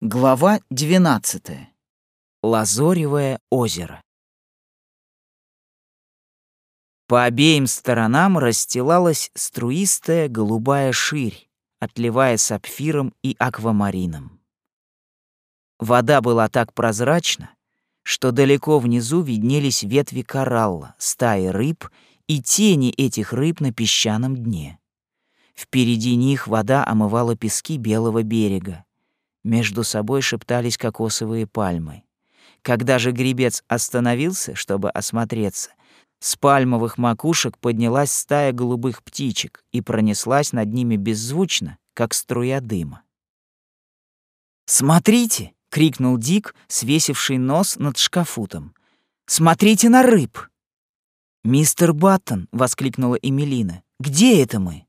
Глава 12. Лазоревое озеро. По обеим сторонам расстилалась струистая голубая ширь, отливая сапфиром и аквамарином. Вода была так прозрачна, что далеко внизу виднелись ветви коралла, стаи рыб и тени этих рыб на песчаном дне. Впереди них вода омывала пески белого берега, между собой шептались кокосовые пальмы. Когда же гребец остановился, чтобы осмотреться, с пальмовых макушек поднялась стая голубых птичек и пронеслась над ними беззвучно, как струя дыма. «Смотрите!» — крикнул Дик, свесивший нос над шкафутом. «Смотрите на рыб!» «Мистер Баттон!» — воскликнула Эмилина. «Где это мы?»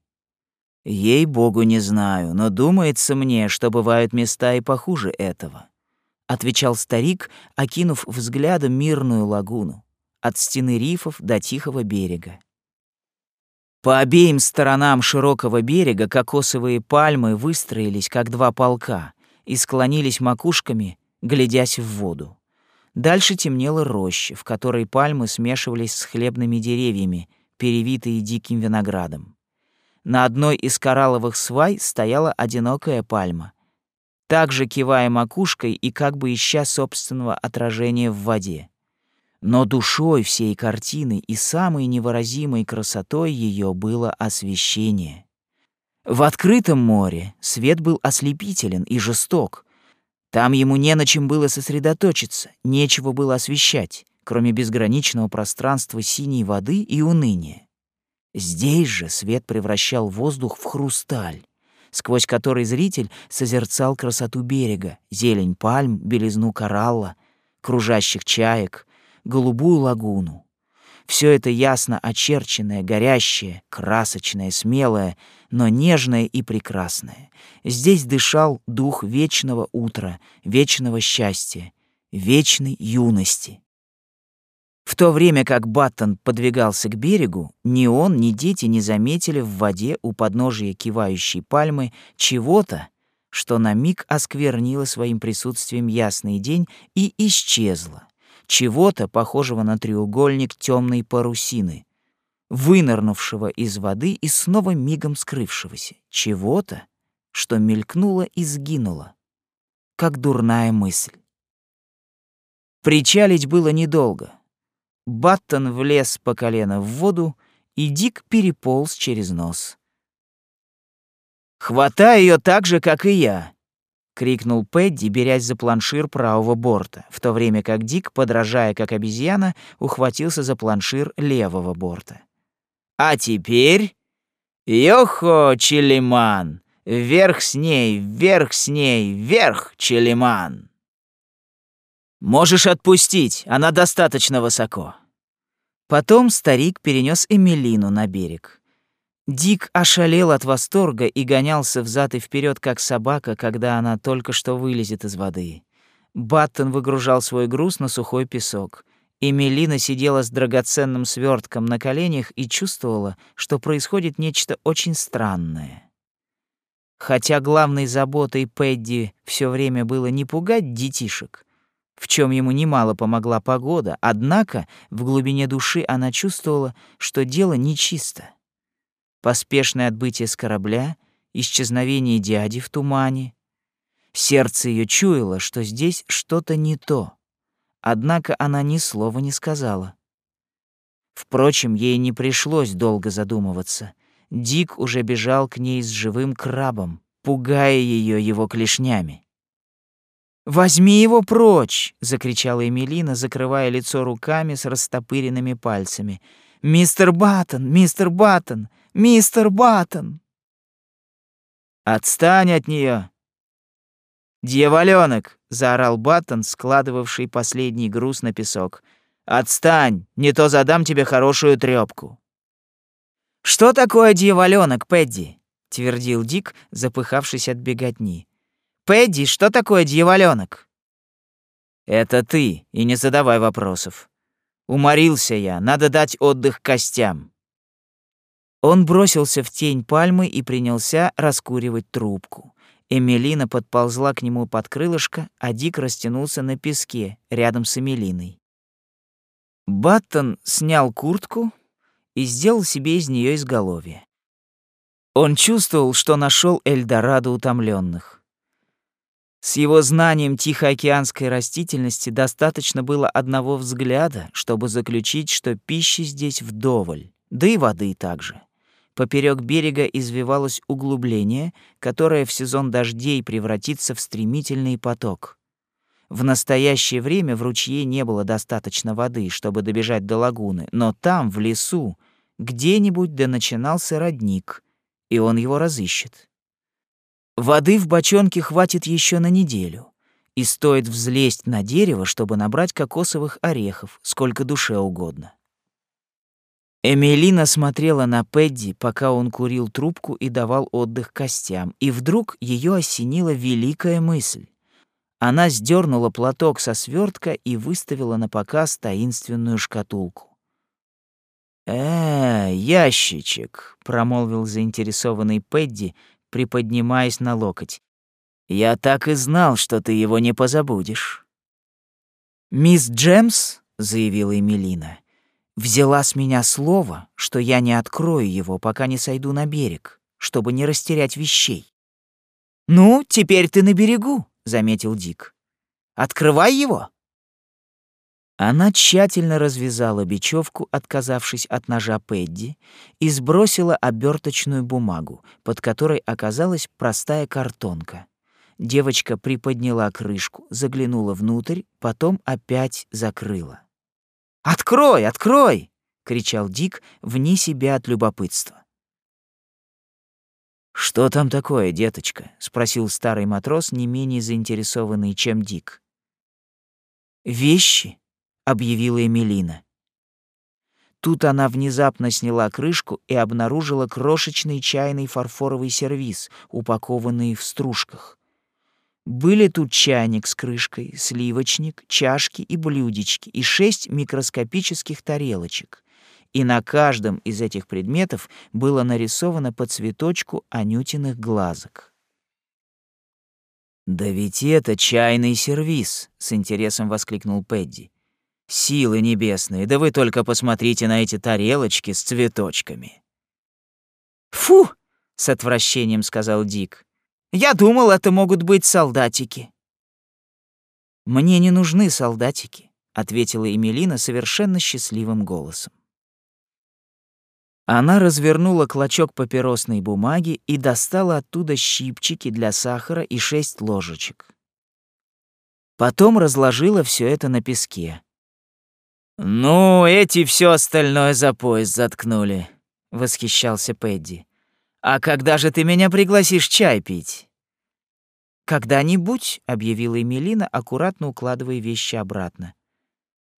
«Ей-богу, не знаю, но думается мне, что бывают места и похуже этого», — отвечал старик, окинув взглядом мирную лагуну, от стены рифов до тихого берега. По обеим сторонам широкого берега кокосовые пальмы выстроились, как два полка, и склонились макушками, глядясь в воду. Дальше темнела роща, в которой пальмы смешивались с хлебными деревьями, перевитые диким виноградом. На одной из коралловых свай стояла одинокая пальма, также кивая макушкой и как бы ища собственного отражения в воде. Но душой всей картины и самой невыразимой красотой ее было освещение. В открытом море свет был ослепителен и жесток. Там ему не на чем было сосредоточиться, нечего было освещать, кроме безграничного пространства синей воды и уныния. Здесь же свет превращал воздух в хрусталь, сквозь который зритель созерцал красоту берега, зелень пальм, белизну коралла, кружащих чаек, голубую лагуну. Все это ясно очерченное, горящее, красочное, смелое, но нежное и прекрасное. Здесь дышал дух вечного утра, вечного счастья, вечной юности. В то время как Баттон подвигался к берегу, ни он, ни дети не заметили в воде у подножия кивающей пальмы чего-то, что на миг осквернило своим присутствием ясный день и исчезло, чего-то похожего на треугольник темной парусины, вынырнувшего из воды и снова мигом скрывшегося, чего-то, что мелькнуло и сгинуло, как дурная мысль. Причалить было недолго — Баттон влез по колено в воду, и Дик переполз через нос. «Хватай ее так же, как и я!» — крикнул Пэдди, берясь за планшир правого борта, в то время как Дик, подражая как обезьяна, ухватился за планшир левого борта. «А теперь... Йохо, Челиман! Вверх с ней, вверх с ней, вверх, Челиман!» Можешь отпустить, она достаточно высоко. Потом старик перенес Эмилину на берег. Дик ошалел от восторга и гонялся взад и вперед, как собака, когда она только что вылезет из воды. Баттон выгружал свой груз на сухой песок. Эмилина сидела с драгоценным свертком на коленях и чувствовала, что происходит нечто очень странное. Хотя главной заботой Пэдди все время было не пугать детишек, в чем ему немало помогла погода, однако в глубине души она чувствовала, что дело нечисто. Поспешное отбытие с корабля, исчезновение дяди в тумане. Сердце ее чуяло, что здесь что-то не то. Однако она ни слова не сказала. Впрочем, ей не пришлось долго задумываться. Дик уже бежал к ней с живым крабом, пугая ее его клешнями. «Возьми его прочь!» — закричала Эмилина, закрывая лицо руками с растопыренными пальцами. «Мистер Баттон! Мистер Баттон! Мистер Баттон!» «Отстань от нее! «Дьяволёнок!» — заорал Баттон, складывавший последний груз на песок. «Отстань! Не то задам тебе хорошую трёпку!» «Что такое дьяволёнок, Пэдди?» — твердил Дик, запыхавшись от беготни. Пэдди, что такое дьяволёнок?» «Это ты, и не задавай вопросов. Уморился я, надо дать отдых костям». Он бросился в тень пальмы и принялся раскуривать трубку. Эмилина подползла к нему под крылышко, а Дик растянулся на песке рядом с Эмилиной. Баттон снял куртку и сделал себе из нее изголовье. Он чувствовал, что нашел Эльдорадо утомленных. С его знанием тихоокеанской растительности достаточно было одного взгляда, чтобы заключить, что пищи здесь вдоволь, да и воды также. Поперек берега извивалось углубление, которое в сезон дождей превратится в стремительный поток. В настоящее время в ручье не было достаточно воды, чтобы добежать до лагуны, но там, в лесу, где-нибудь да начинался родник, и он его разыщет. Воды в бочонке хватит еще на неделю, и стоит взлезть на дерево, чтобы набрать кокосовых орехов, сколько душе угодно. Эмилина смотрела на Пэдди, пока он курил трубку и давал отдых костям, и вдруг ее осенила великая мысль. Она сдернула платок со свертка и выставила на показ таинственную шкатулку. «Э, ящичек», — промолвил заинтересованный Пэдди, приподнимаясь на локоть. «Я так и знал, что ты его не позабудешь». «Мисс Джемс», — заявила Эмилина, — взяла с меня слово, что я не открою его, пока не сойду на берег, чтобы не растерять вещей. «Ну, теперь ты на берегу», — заметил Дик. «Открывай его». Она тщательно развязала бечевку, отказавшись от ножа Пэдди, и сбросила оберточную бумагу, под которой оказалась простая картонка. Девочка приподняла крышку, заглянула внутрь, потом опять закрыла. «Открой, открой!» — кричал Дик вне себя от любопытства. «Что там такое, деточка?» — спросил старый матрос, не менее заинтересованный, чем Дик. «Вещи», — объявила Эмилина. Тут она внезапно сняла крышку и обнаружила крошечный чайный фарфоровый сервиз, упакованный в стружках. Были тут чайник с крышкой, сливочник, чашки и блюдечки и шесть микроскопических тарелочек. И на каждом из этих предметов было нарисовано по цветочку анютиных глазок. «Да ведь это чайный сервиз!» — с интересом воскликнул Пэдди. «Силы небесные, да вы только посмотрите на эти тарелочки с цветочками!» «Фу!» — с отвращением сказал Дик. Я думал, это могут быть солдатики. Мне не нужны солдатики, ответила Эмилина совершенно счастливым голосом. Она развернула клочок папиросной бумаги и достала оттуда щипчики для сахара и шесть ложечек. Потом разложила все это на песке. «Ну, эти все остальное за пояс заткнули», — восхищался Пэдди. «А когда же ты меня пригласишь чай пить?» «Когда-нибудь», — объявила Эмилина, аккуратно укладывая вещи обратно.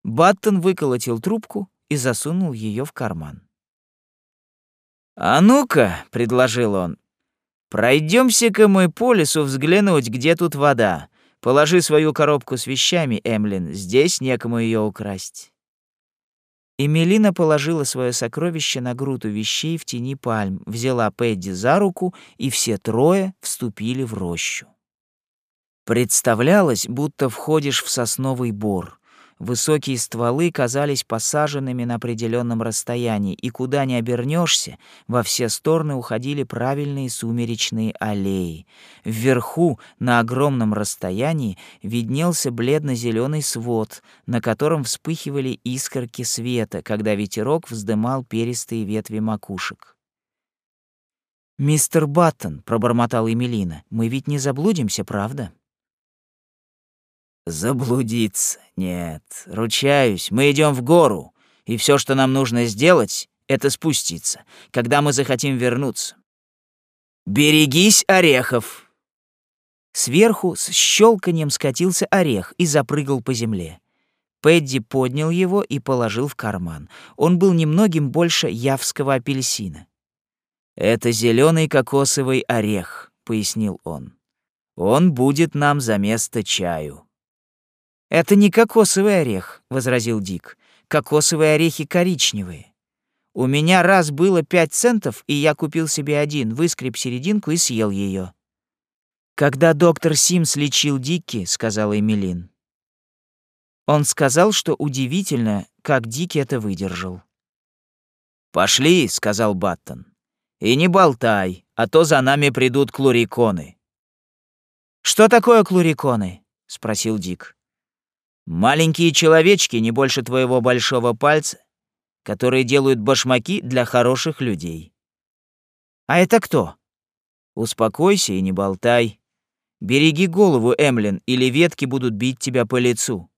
Баттон выколотил трубку и засунул ее в карман. «А ну-ка», — предложил он, — «пройдемся-ка мы по лесу взглянуть, где тут вода. Положи свою коробку с вещами, Эмлин, здесь некому ее украсть». Эмилина положила свое сокровище на груду вещей в тени пальм, взяла Пэдди за руку, и все трое вступили в рощу. Представлялось, будто входишь в сосновый бор. Высокие стволы казались посаженными на определенном расстоянии, и куда ни обернешься, во все стороны уходили правильные сумеречные аллеи. Вверху, на огромном расстоянии, виднелся бледно-зеленый свод, на котором вспыхивали искорки света, когда ветерок вздымал перистые ветви макушек. «Мистер Баттон», — пробормотал Эмилина, — «мы ведь не заблудимся, правда?» Заблудиться? Нет, ручаюсь, мы идем в гору, и все, что нам нужно сделать, это спуститься, когда мы захотим вернуться. Берегись орехов. Сверху с щелканием скатился орех и запрыгал по земле. Пэдди поднял его и положил в карман. Он был немногим больше явского апельсина. «Это зеленый кокосовый орех», — пояснил он. «Он будет нам за место чаю». «Это не кокосовый орех», — возразил Дик. «Кокосовые орехи коричневые. У меня раз было пять центов, и я купил себе один, выскреб серединку и съел ее. «Когда доктор Симс лечил Дикки, — сказала Эмилин, — он сказал, что удивительно, как Дикки это выдержал. «Пошли», — сказал Баттон. «И не болтай, а то за нами придут клуриконы». «Что такое клуриконы?» — спросил Дик. «Маленькие человечки, не больше твоего большого пальца, которые делают башмаки для хороших людей». «А это кто?» «Успокойся и не болтай. Береги голову, Эмлин, или ветки будут бить тебя по лицу».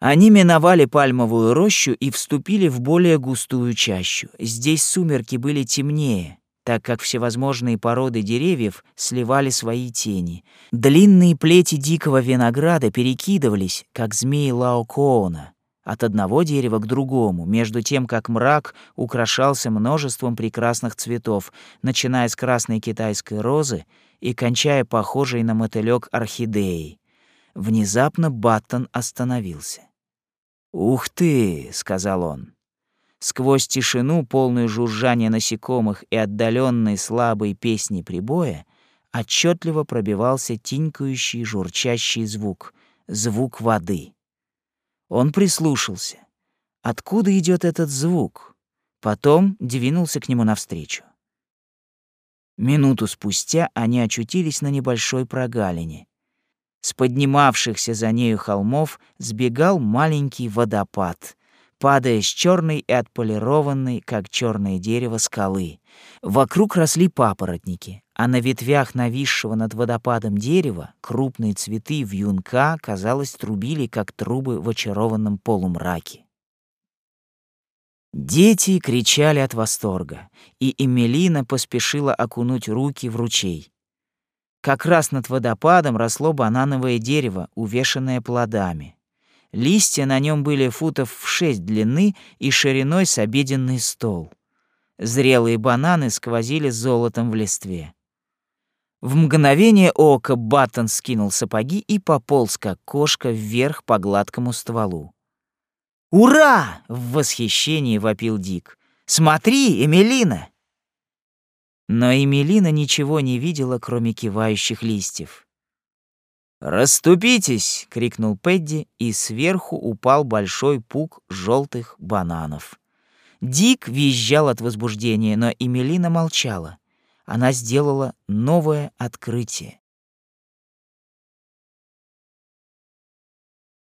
Они миновали пальмовую рощу и вступили в более густую чащу. Здесь сумерки были темнее, так как всевозможные породы деревьев сливали свои тени. Длинные плети дикого винограда перекидывались, как змеи Лаокоона, от одного дерева к другому, между тем, как мрак украшался множеством прекрасных цветов, начиная с красной китайской розы и кончая похожей на мотылёк орхидеей. Внезапно Баттон остановился. «Ух ты!» — сказал он. Сквозь тишину, полную жужжания насекомых и отдаленной слабой песни прибоя, отчетливо пробивался тинькающий журчащий звук, звук воды. Он прислушался. Откуда идет этот звук? Потом двинулся к нему навстречу. Минуту спустя они очутились на небольшой прогалине, с поднимавшихся за нею холмов сбегал маленький водопад, падая с черной и отполированной, как черное дерево, скалы. Вокруг росли папоротники, а на ветвях нависшего над водопадом дерева крупные цветы вьюнка, казалось, трубили, как трубы в очарованном полумраке. Дети кричали от восторга, и Эмилина поспешила окунуть руки в ручей. Как раз над водопадом росло банановое дерево, увешанное плодами. Листья на нем были футов в шесть длины и шириной с обеденный стол. Зрелые бананы сквозили золотом в листве. В мгновение ока Баттон скинул сапоги и пополз, как кошка, вверх по гладкому стволу. «Ура!» — в восхищении вопил Дик. «Смотри, Эмилина!» Но Эмилина ничего не видела, кроме кивающих листьев. «Раступитесь!» — крикнул Пэдди, и сверху упал большой пук желтых бананов. Дик визжал от возбуждения, но Эмилина молчала. Она сделала новое открытие.